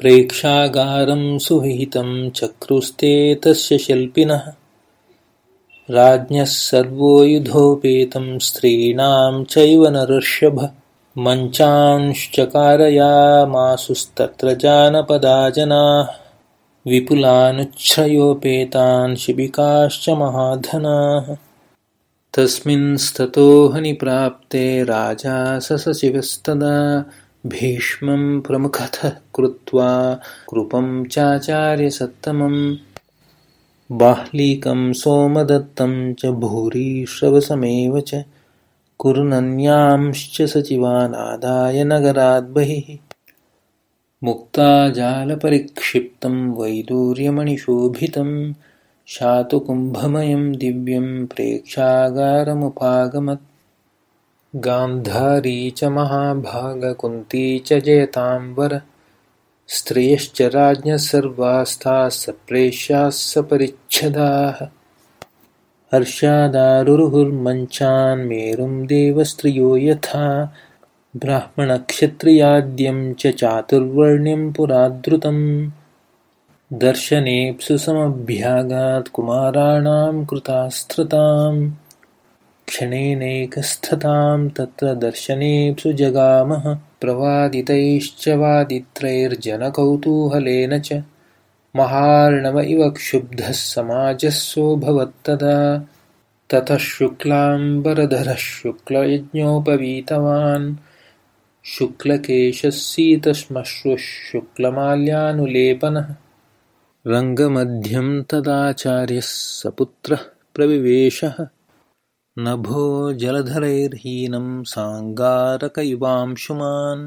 प्रेक्षागारं सुविहितं चक्रुस्ते तस्य शिल्पिनः। राज्ञः सर्वोयुधोपेतं स्त्रीणां चैव नऋष्यभ मञ्चांश्चकारयामासुस्तत्र जानपदा जनाः। विपुलानुच्छ्रयोपेतान् शिबिकाश्च महाधनाः। तस्मिंस्ततो हनिप्राप्ते राजा ससचिवस्तदा भीष्मं प्रमुखतः कृत्वा कृपं चाचार्यसत्तमं बाह्लीकं सोमदत्तं च भूरिश्रवसमेव च कुर्नन्यांश्च सचिवानादाय नगराद् बहिः मुक्ताजालपरिक्षिप्तं वैदूर्यमणिशोभितं शातुकुम्भमयं दिव्यं प्रेक्षागारमुपागमत् गान्धारी च महाभागकुन्ती च जयताम्बर स्त्रियश्च राज्ञः सप्रेष्याः सपरिच्छदाः हर्षादारुरुहुर्मञ्चान्मेरुं देवस्त्रियो यथा ब्राह्मणक्षत्रियाद्यं च चातुर्वर्ण्यं पुरादृतं दर्शनेप्सु समभ्यागात् कुमाराणां कृतास्त्रताम् क्षणेनैकस्ततां तत्र दर्शनेऽप्सु जगामः। प्रवादितैश्च वादित्रैर्जनकौतूहलेन च। महार्णव इव क्षुब्धः समाजः सोऽभवत्तदा। ततः शुक्लाम्बरधरः शुक्लयज्ञोपवीतवान्। शुक्लकेशः शीतश्मश्रुः शुक्लमाल्यानुलेपनः। रङ्गमध्यं तदाचार्यः सपुत्रः प्रविवेशः नभो जलधरैर्हीनं साङ्गारकैवांशुमान्